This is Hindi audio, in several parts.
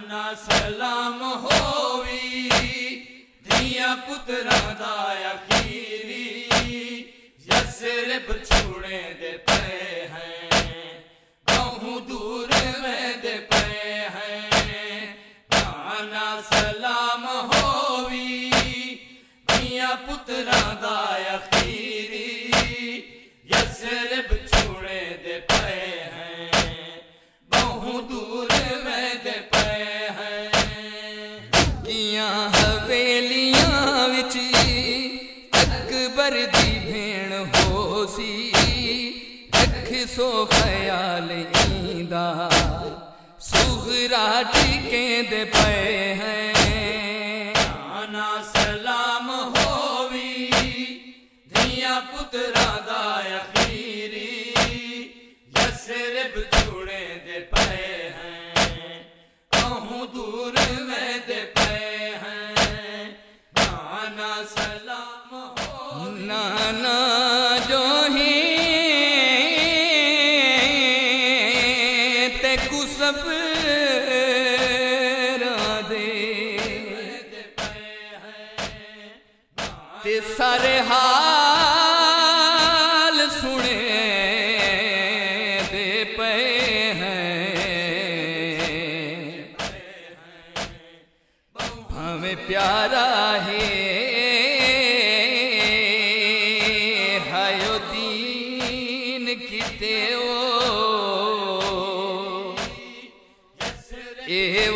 ਨਾ ਸਲਾਮ ਹੋਵੀ ਧੀਆ ਪੁੱਤਰਾਂ ਦਾ ਅਖੀਰੀ ਯਸਰਬ ਛੋੜੇ ਦੇ ਅਕਬਰ ਦੀ ਭੇਣ ਹੋਸੀ ਰੱਖ ਸੋ ਖਿਆਲ ਇੰਦਾ ਸੁਗਰਾ ਟਿਕੇਂਦੇ ਪਏ ਹੈ पैरा दे ते सारे हाल सुने दे पे हैं। भावे प्यारा है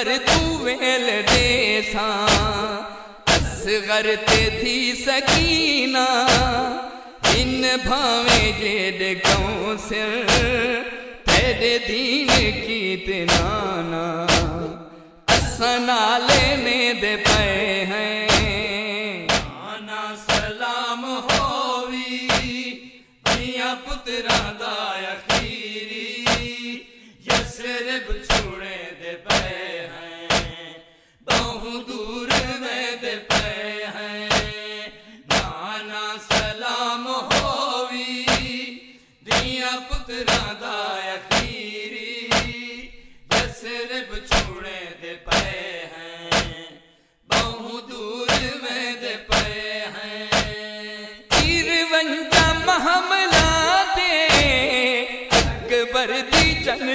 अकबर तू वेल देसा असगर ते थी सकीना। इन भावे जेड कौंसिल, तेरे दीन की नाना असनाले लेने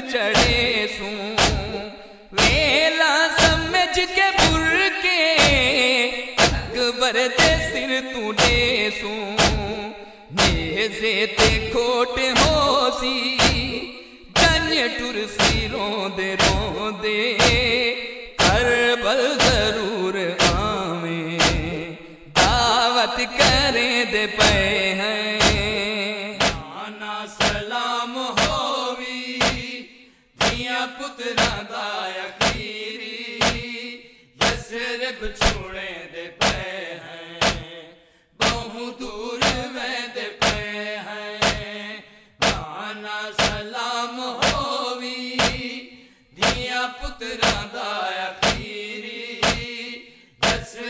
चढ़े सू। वेला समझ के बुर के अकबर दे सिर तू दे सू। नेजे ते खोट हो सी जन टुर सी रोंदे। रोंदे करबल ज़रूर आवे, दावत करें दे पे हैं।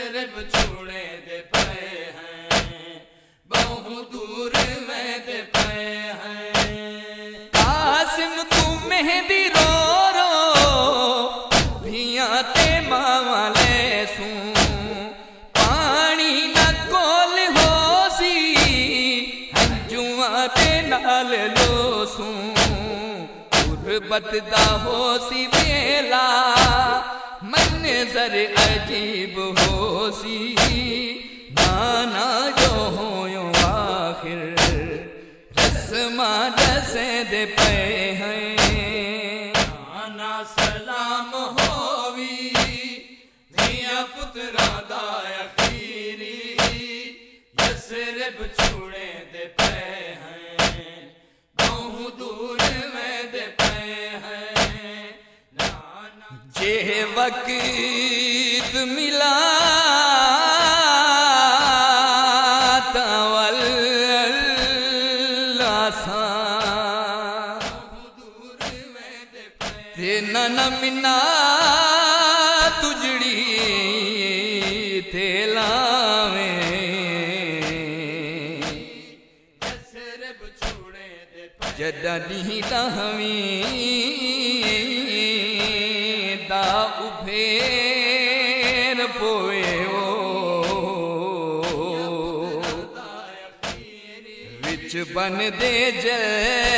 सिर बिछूड़े दे पड़े हैं। बहु दूर में दे पड़े हैं। कासिम, तू मेहंदी रो रो। भिया ते मावाले सू। पानी न कोल हो सी, हंजुआ ते नाल लो सू। गुरबत दा हो सी बेला मंजर अजीब हो सी नाना जो हो आखिर, रस्मा दसे दे पे हैं। आना सलाम होवी धिया पुत्रा दा अखीरी यसरब छुड़े नाना जे वक्त मिला तवल आसान दूर में दे पे ते नन मिना तुजड़ी विच बन दे जदिया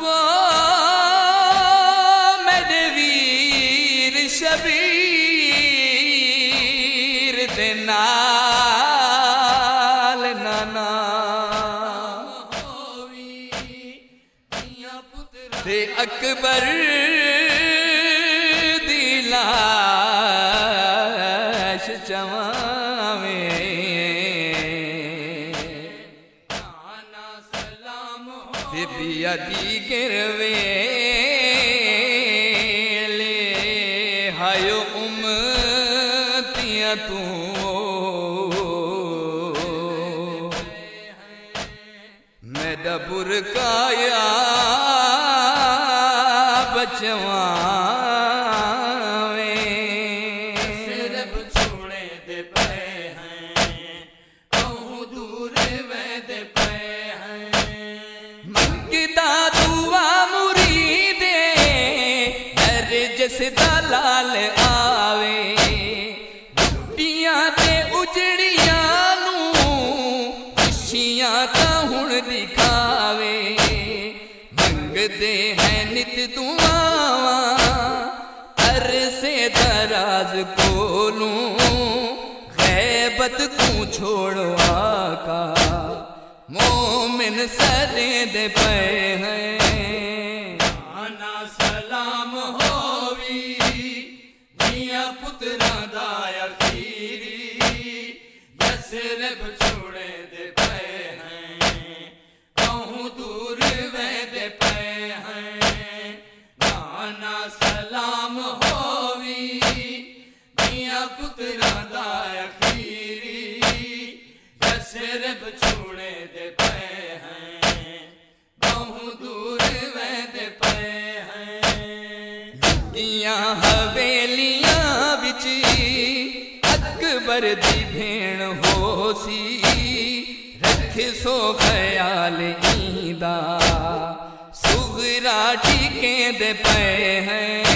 वो मेरे वीर शबीर दिल चवे तव हयो उमीअ तूं। मैड पुर कया 谢我。राज खोलूं, गैबत को छोड़ो आका। मोमिन सरे दे पे हैं। आना सलाम होवी दिया पुत्रा दायर खीरी। यसरब सिर बछूने दे पे हैं। बहु दूर वे पे हैं। दुनिया हवेलियाँ बिच अकबर दी भेण हो सी रख सो ख्याल ईदा। सुगरा टीके दे पे हैं।